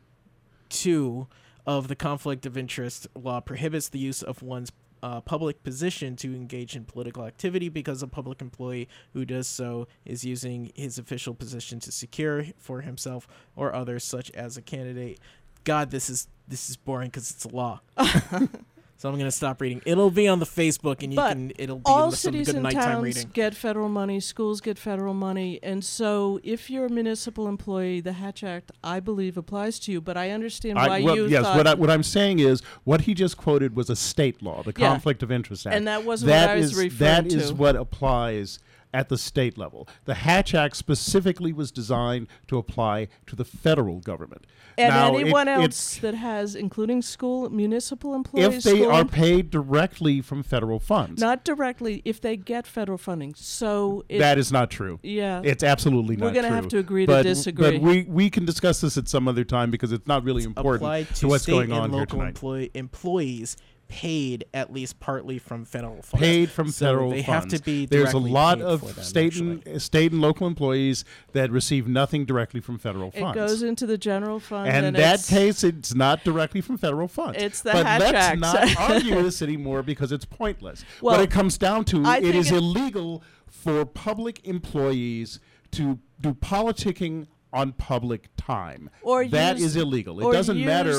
2 of the conflict of interest law prohibits the use of one's uh, public position to engage in political activity because a public employee who does so is using his official position to secure for himself or others, such as a candidate. God, this is this is boring because it's a law. so I'm gonna stop reading. It'll be on the Facebook, and you but can. It'll be all some cities good and nighttime towns reading. get federal money. Schools get federal money, and so if you're a municipal employee, the Hatch Act, I believe, applies to you. But I understand why I, well, you yes, thought. what, I, what I'm saying is what he just quoted was a state law, the Yeah. Conflict of Interest Act. And that wasn't what I was is- referring That is to. what applies at the state level. The Hatch Act specifically was designed to apply to the federal government. and Now, anyone it's- else that has, including school municipal employees, if they school are paid directly from federal funds. not directly, if they get federal funding. So it, that is not true. Yeah, It's absolutely not true. We're gonna have to agree but, to disagree. But we, we can discuss this at some other time because it's not really important to, to what's state going and on here local tonight. employee, employees paid at least partly from federal funds. paid from So federal they funds. have to be. There's a lot paid of for them, state actually. and state and local employees that receive nothing directly from federal it funds. It goes into the general fund. and in that case, it's not directly from federal funds. It's the but Hatch let's Act. not argue this anymore because it's pointless. Well, what it comes down to, I it think is it- illegal for public employees to do politicking on public time. Or that use- is illegal. It doesn't matter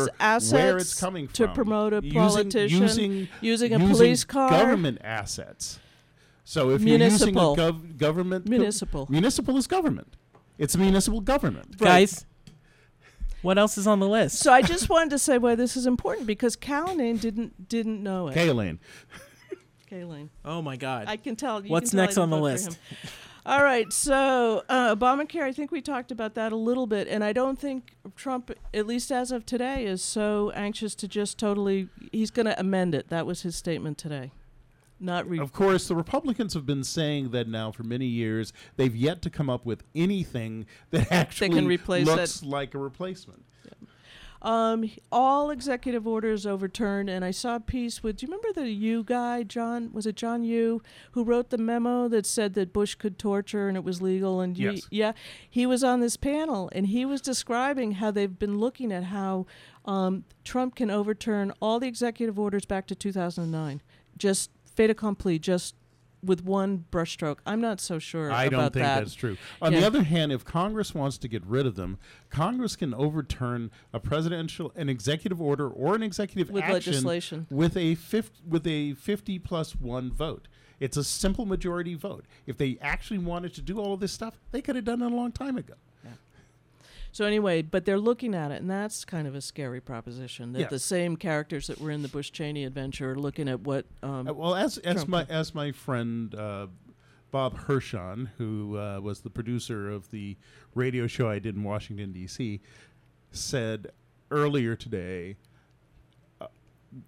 where it's assets coming to from. promote a politician, using, using a using police car. government assets. So if Municipal. you're using a gov- government, Municipal. municipal is government. It's municipal government, Guys, what else is on the list? So I just wanted to say why this is important because Callahan didn't didn't know it. Cahillane. Cahillane. Oh my God! I can tell. You What's can tell next on the vote for list? All right, so uh, Obamacare. I think we talked about that a little bit, and I don't think Trump, at least as of today, is so anxious to just totally. He's going to amend it. That was his statement today. Not re- Of course, the Republicans have been saying that now for many years. They've yet to come up with anything that actually replace looks it. like a replacement. Um, all executive orders overturned, and I saw a piece with. Do you remember the Yoo guy, John? Was it John Yoo who wrote the memo that said that Bush could torture and it was legal? And Yes. yeah, he was on this panel, and he was describing how they've been looking at how um, Trump can overturn all the executive orders back to 2009, just fait accompli, just with one brushstroke. I'm not so sure. I don't think that. that's true. On Yeah. the other hand, if Congress wants to get rid of them, Congress can overturn a presidential, an executive order, or an executive With action legislation. with a fif- with a fifty plus one vote. It's a simple majority vote. If they actually wanted to do all of this stuff, they could have done it a long time ago. So anyway, but they're looking at it, and that's kind of a scary proposition. That Yes. the same characters that were in the Bush Cheney adventure are looking at what. Um, Uh, well, as as Trump my did. as my friend uh, Bob Hershon, who uh, was the producer of the radio show I did in Washington D.C., said earlier today, uh,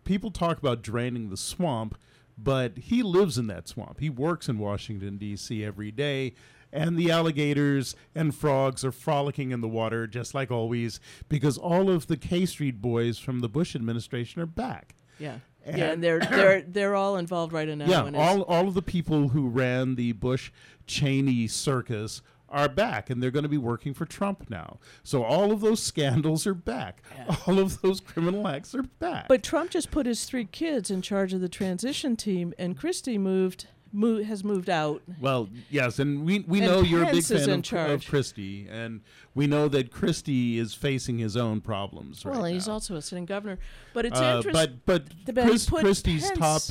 people talk about draining the swamp, but he lives in that swamp. He works in Washington D.C. every day. And the alligators and frogs are frolicking in the water just like always because all of the K Street boys from the Bush administration are back. Yeah. yeah, and they're they're they're all involved right now. yeah, all all of the people who ran the Bush Cheney circus are back, and they're going to be working for Trump now. So all of those scandals are back. All of those criminal acts are back. But Trump just put his three kids in charge of the transition team, and Christie moved, mo- has moved out. Well, yes, and we we And know you're a big Pence fan in of, of Christie, and we know that Christie is facing his own problems right well, now. he's also a sitting governor, but it's Uh, interesting. but but Chris, put Christie's Pence top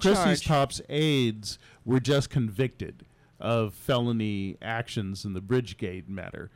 Christie's charge. top's aides were just convicted of felony actions in the Bridgegate matter.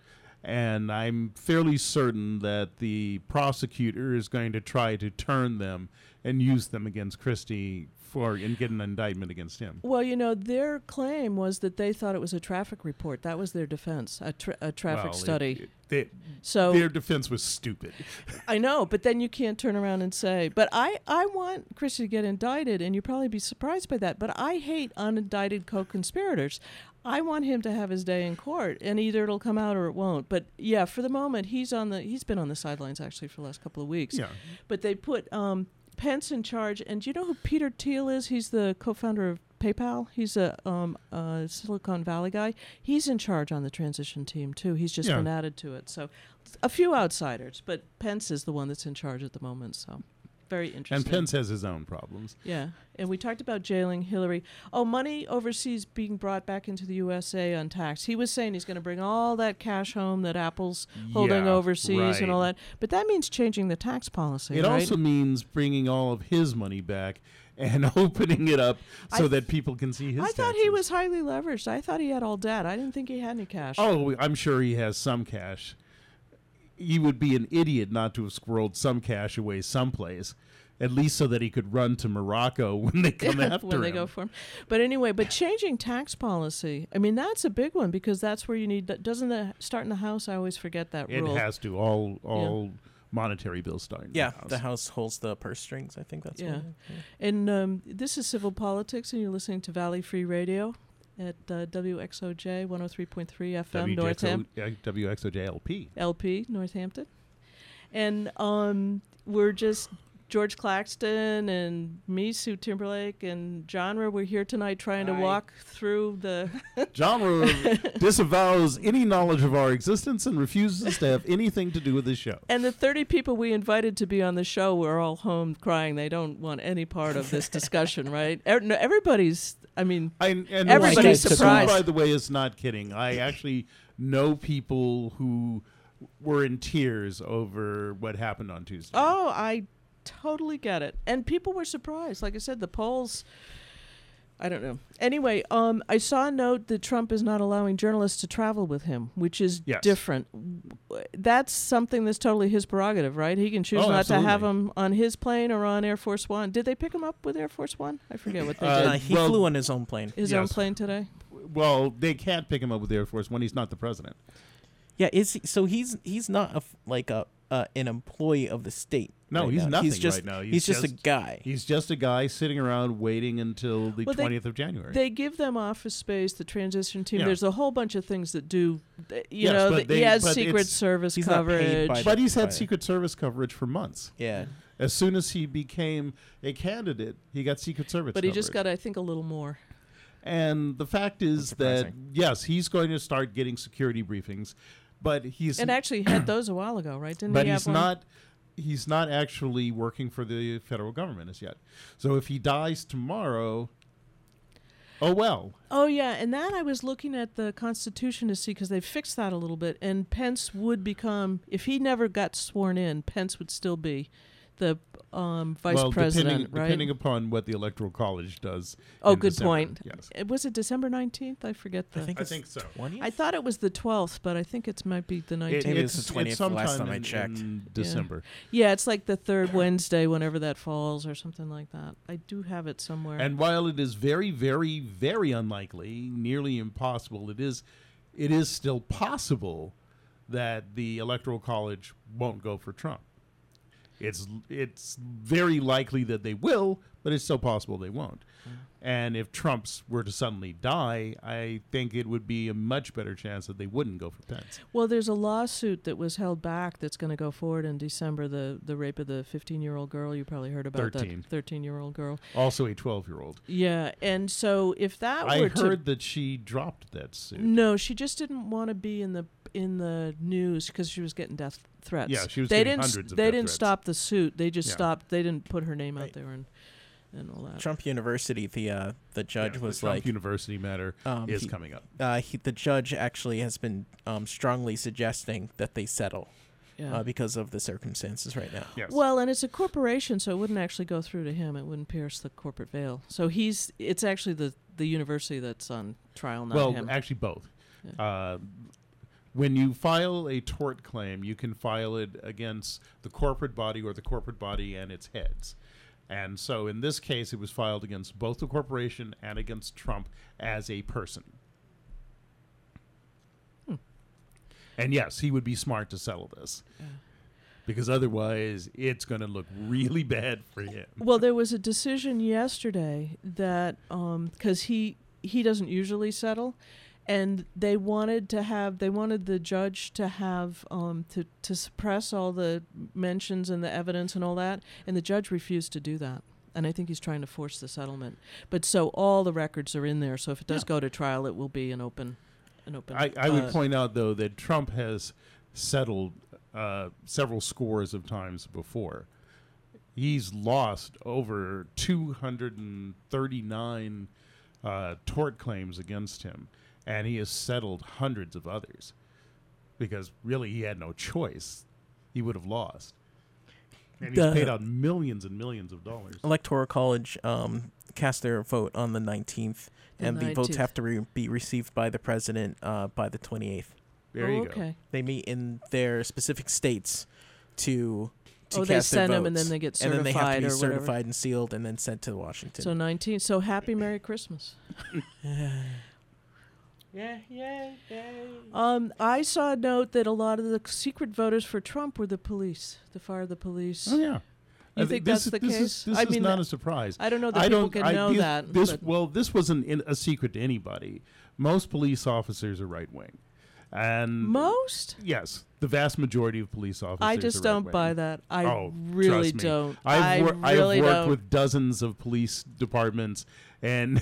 And I'm fairly certain that the prosecutor is going to try to turn them and use them against Christie for and get an indictment against him. Well, you know, their claim was that they thought it was a traffic report. That was their defense, a, tra- a traffic Well, it- study. it- they- so their defense was stupid. I know, but then you can't turn around and say, "But I, I want Christie to get indicted," and you'd probably be surprised by that. But I hate unindicted co-conspirators. I want him to have his day in court, and either it'll come out or it won't. But yeah, for the moment, he's on the he's been on the sidelines actually for the last couple of weeks. Yeah. But they put um, Pence in charge, and do you know who Peter Thiel is? He's the co-founder of PayPal. He's a um, uh, Silicon Valley guy. He's in charge on the transition team too. He's just Yeah. been added to it. So a few outsiders, but Pence is the one that's in charge at the moment. So very interesting. And Pence has his own problems. Yeah, and we talked about jailing Hillary. Oh, money overseas being brought back into the USA untaxed. He was saying he's going to bring all that cash home that Apple's holding Yeah, overseas and all that. But that means changing the tax policy. It right? also means bringing all of his money back and opening it up so I- that people can see his. I thought he was highly leveraged. I thought he had all debt. I didn't think he had any cash. Oh, I'm sure he has some cash. He would be an idiot not to have squirreled some cash away someplace, at least so that he could run to Morocco when they come after when they him. go for him. But anyway, but changing tax policy. I mean, that's a big one because that's where you need. That, doesn't the start in the house? I always forget that it rule. It has to all all monetary bills start. in the Yeah, house. the House holds the purse strings. I think that's yeah. What it- And um, this is Civil Politics, and you're listening to Valley Free Radio at uh, WXOJ 103.3 FM, Northampton. WXO, yeah, WXOJLP. LP, Northampton. And um, we're just George Claxton and me, Sue Timberlake, and Genre. We're here tonight trying to walk through the. Genre disavows any knowledge of our existence and refuses to have anything to do with this show. And the 30 people we invited to be on the show were all home crying. They don't want any part of this discussion, right? Er- everybody's, I mean, And everybody's Sue, surprised. by the way, is not kidding. I actually know people who were in tears over what happened on Tuesday. Oh, I totally get it. And people were surprised. Like I said, the polls. I don't know. Anyway, um, I saw a note that Trump is not allowing journalists to travel with him, which is Yes. different. That's something that's totally his prerogative, right? He can choose Oh, not to have absolutely. him on his plane or on Air Force One. Did they pick him up with Air Force One? I forget what they Uh, did. Uh, he well, flew on his own plane. His own yes. plane today. Well, they can't pick him up with Air Force when he's not the president. Yeah, is he, so he's he's not a f like a uh, an employee of the state. No, right he's now. nothing He's just, right now. He's, just, a guy. He's just a guy sitting around waiting until the Well, they- twentieth of January. They give them office space, the transition team. Yeah. There's a whole bunch of things that do. You Yes, know, but that they- he has but Secret Service he's coverage. by but he's had Secret Service coverage for months. Yeah. As soon as he became a candidate, he got Secret Service. but he just got, I think, a little more. And the fact is that yes, he's going to start getting security briefings, but he's And actually had those a while ago, right? Didn't but he have he's one? not he's not actually working for the federal government as yet. So if he dies tomorrow, oh well. Oh yeah, and that I was looking at the Constitution to see because they fixed that a little bit, and Pence would become if he never got sworn in, Pence would still be the um, vice well, president, depending, right? depending upon what the electoral college does. oh, good December. point. Yes, It was it December nineteenth. I forget the. I think I it's think so. 20th? I thought it was the twelfth, but I think it might be the It- nineteenth. Maybe it's it's, the 20th it's the last sometime time I checked. in December. Yeah, it's like the third Wednesday, whenever that falls, or something like that. I do have it somewhere. And while it is very, very, very unlikely, nearly impossible, it is, it is still possible that the electoral college won't go for Trump. It's it's very likely that they will, but it's still possible they won't. Mm-hmm. And if Trump's were to suddenly die, I think it would be a much better chance that they wouldn't go for Pence. Well, there's a lawsuit that was held back that's going to go forward in December. The the rape of the 15 year old girl. You probably heard about 13. that 13 year old girl. Also a 12 year old. Yeah, and so if that were I heard that she dropped that suit. no, she just didn't want to be in the in the news because she was getting death threats. Yeah, she was they getting didn't. hundreds of they death didn't threats. stop the suit. They just Yeah. stopped. They didn't put her name out there and and all that. Trump University, the uh, the judge Yeah, the was Trump like University matter is he- coming up. Uh, he, the judge actually has been um, strongly suggesting that they settle. Yeah. Uh, because of the circumstances right now. Yes. Well, and it's a corporation, so it wouldn't actually go through to him. It wouldn't pierce the corporate veil. So he's. It's actually the the university that's on trial, not well, him. actually, both. Uh, when you file a tort claim, you can file it against the corporate body or the corporate body and its heads. And so in this case, it was filed against both the corporation and against Trump as a person. Hmm. And yes, he would be smart to settle this. Because otherwise, it's going to look really bad for uh, him. Well, there was a decision yesterday that um, because he he doesn't usually settle, and they wanted to have they wanted the judge to have um, to to suppress all the mentions and the evidence and all that, and the judge refused to do that. And I think he's trying to force the settlement. But so all the records are in there. So if it does go to trial, it will be an open, an open. I, I would uh, point out, though, that Trump has settled uh, several scores of times before. He's lost over 239 uh, tort claims against him, and he has settled hundreds of others because really he had no choice. He would have lost. And he's The- paid out millions and millions of dollars. Electoral College um, cast their vote on the 19th, The and the votes have to re- be received by the president uh, by the 28th. There you Oh, go. okay. They meet in their specific states to. To Oh, they cast their send 'em and then they get certified. and then they have to certified be or whatever. certified and sealed and then sent to Washington. So 19. So happy Merry Christmas. yeah, yeah, yeah. Um, I saw a note that a lot of the secret voters for Trump were the police, to fire the police. Oh yeah. You I think this that's the this case? Is, this I is mean, not a surprise. I don't know that I people don't- can I- know this- that, This well, this wasn't in, a secret to anybody. Most police officers are right wing, and Most? yes, the vast majority of police officers. I just are don't right-wing. buy that. I oh, really trust me. don't. I've, I wor- really I've worked don't. with dozens of police departments, and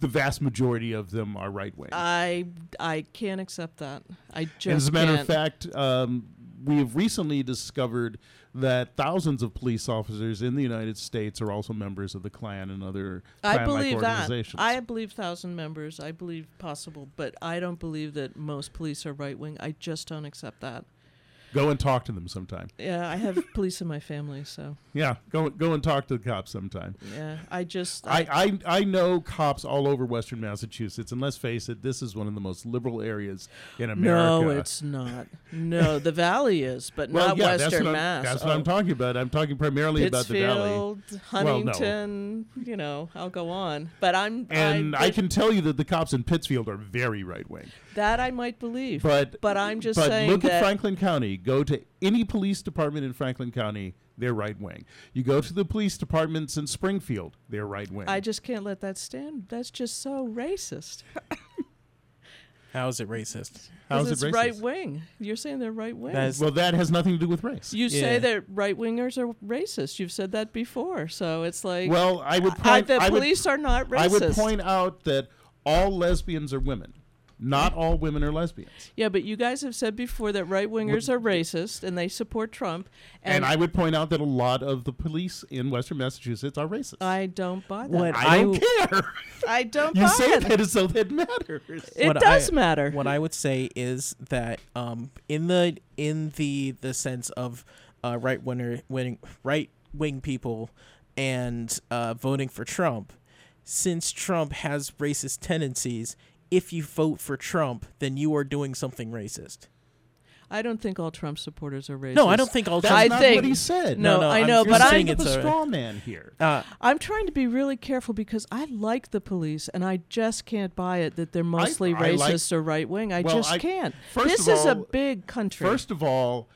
the vast majority of them are right wing. I I can't accept that. I just And as a matter can't. of fact, um, we have recently discovered that thousands of police officers in the United States are also members of the Klan and other I believe that. I believe thousand members. I believe possible, but I don't believe that most police are right wing. I just don't accept that. Go and talk to them sometime. Yeah, I have police in my family, so Yeah, go go and talk to the cops sometime. yeah, I just I, I, I know cops all over Western Massachusetts, and let's face it, this is one of the most liberal areas in America. No, it's not. No, the Valley is, but well, not yeah, that's Western what I'm, Mass. That's what I'm Oh. talking about. I'm talking primarily about the valley. Pittsfield, Well, no. Huntington, you know, I'll go on. But I'm And I, I, can tell you that the cops in Pittsfield are very right wing. that I might believe. But but I'm just but saying look at Franklin County. Go to any police department in Franklin County, they're right wing. You go to the police departments in Springfield, they're right wing. I just can't let that stand. That's just so racist. How is it racist? How 'Cause is it it's racist? right wing. You're saying they're right wing. That is- well, that has nothing to do with race. You Yeah. say that right wingers are racist. You've said that before, so it's like Well, I would I- point. the I would- police are not racist. I would point out that all lesbians are women. Not all women are lesbians. Yeah, but you guys have said before that right wingers are racist and they support Trump. And, And, I would point out that a lot of the police in Western Massachusetts are racist. I don't buy that. What I don't care. I don't You buy say it. that as though that matters. It What does I- matter. What I would say is that um, in the in the the sense of uh, right winner winning right wing people and uh, voting for Trump, since Trump has racist tendencies, if you vote for Trump, then you are doing something racist. I don't think all Trump supporters are racist. No, I don't think all That's I not think, what he said. No, No, no, I I'm know, but I'm it's a a- straw man here. Uh, I'm trying to be really careful because I like the police and I just can't buy it that they're mostly I like- racist or right wing. I Well, just I- can't. first this of is a big country. First of all,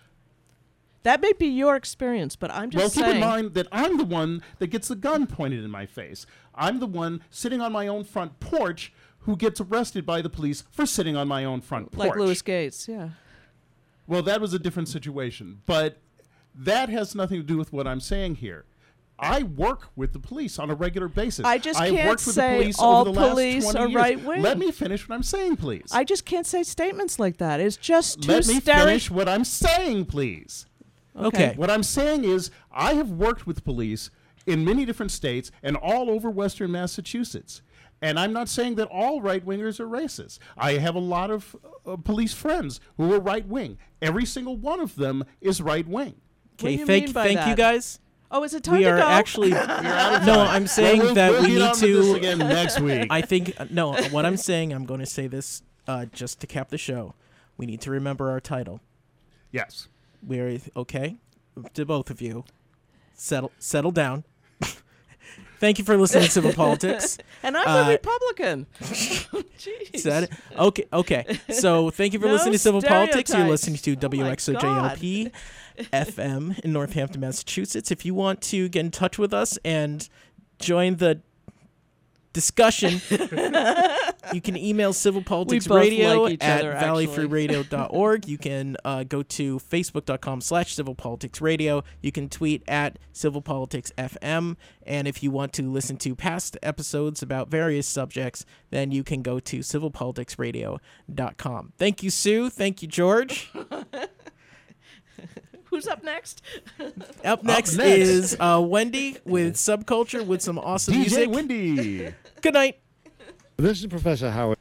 That may be your experience, but I'm just Well, just keep in mind that I'm the one that gets the gun pointed in my face. I'm the one sitting on my own front porch who gets arrested by the police for sitting on my own front porch. like Louis Gates, yeah. Well, that was a different situation, but that has nothing to do with what I'm saying here. I work with the police on a regular basis. I just I've can't worked with say the police all over the police 20 are years. right-wing. Let me finish what I'm saying, please. I just can't say statements like that. It's just too Let me stere- finish what I'm saying, please. Okay. What I'm saying is, I have worked with police in many different states and all over Western Massachusetts. And I'm not saying that all right wingers are racist. I have a lot of uh, police friends who are right wing. Every single one of them is right wing. Okay, you thank mean by thank you guys. Oh, is it time we to are go? actually out of no. I'm saying Well, we'll- that we'll we get need to this again next week. I think uh, no. What I'm saying, I'm going to say this uh, just to cap the show. We need to remember our title. Yes. We're okay to both of you. Settle settle down. Thank you for listening to Civil Politics. and I'm Uh, a Republican. Jeez. Said it. Okay, okay. So thank you for No listening to Civil Politics. You're listening to Oh WXOJLP FM in Northampton, Massachusetts. If you want to get in touch with us and join the discussion, you can email civilpoliticsradio like each at other, actually. valleyfreeradio.org. You can uh, go to facebook.com slash civilpoliticsradio. You can tweet at civilpoliticsfm. And if you want to listen to past episodes about various subjects, then you can go to civilpoliticsradio.com. Thank you, Sue. Thank you, George. Who's up next? Up next, next. is uh, Wendy with Subculture with some awesome DJ music. Wendy. Good night. This is Professor Howard.